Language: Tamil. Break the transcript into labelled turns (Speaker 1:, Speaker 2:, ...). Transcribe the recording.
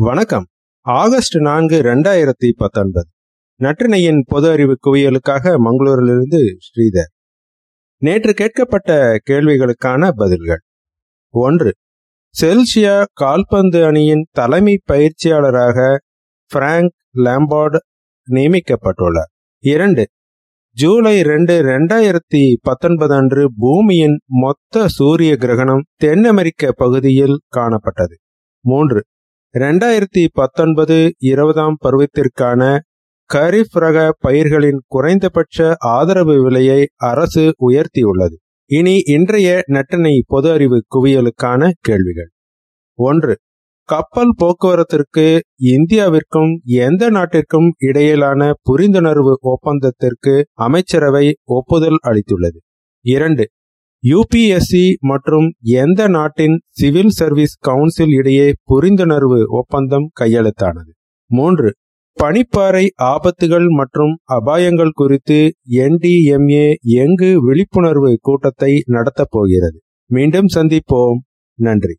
Speaker 1: வணக்கம். ஆகஸ்ட் நான்கு இரண்டாயிரத்தி பத்தொன்பது. நற்றினையின் பொது அறிவு குவியலுக்காக மங்களூரிலிருந்து ஸ்ரீதர். நேற்று கேட்கப்பட்ட கேள்விகளுக்கான பதில்கள். ஒன்று செல்சியா கால்பந்து அணியின் தலைமை பயிற்சியாளராக பிராங்க் லாம்பார்டு நியமிக்கப்பட்டுள்ளார். இரண்டு ஜூலை ரெண்டு ரெண்டாயிரத்தி பத்தொன்பது அன்று பூமியின் மொத்த சூரிய கிரகணம் தென் அமெரிக்க பகுதியில் காணப்பட்டது. மூன்று ரெண்டாயிரத்தி பத்தொன்பது இருபதாம் பருவத்திற்கான கரிஃப் ரக பயிர்களின் குறைந்தபட்ச ஆதரவு விலையை அரசு உயர்த்தியுள்ளது. இனி இன்றைய நட்டினை பொது அறிவு குவியலுக்கான கேள்விகள். ஒன்று கப்பல் போக்குவரத்திற்கு இந்தியாவிற்கும் எந்த நாட்டிற்கும் இடையிலான புரிந்துணர்வு ஒப்பந்தத்திற்கு அமைச்சரவை ஒப்புதல் அளித்துள்ளது. இரண்டு யுபிஎஸ்சி மற்றும் எந்த நாட்டின் சிவில் சர்வீஸ் கவுன்சில் இடையே புரிந்துணர்வு ஒப்பந்தம் கையெழுத்தானது? மூன்று. பனிப்பாறை ஆபத்துகள் மற்றும் அபாயங்கள் குறித்து என்டிஎம்ஏ எங்கு விழிப்புணர்வு கூட்டத்தை நடத்தப் போகிறது? மீண்டும் சந்திப்போம். நன்றி.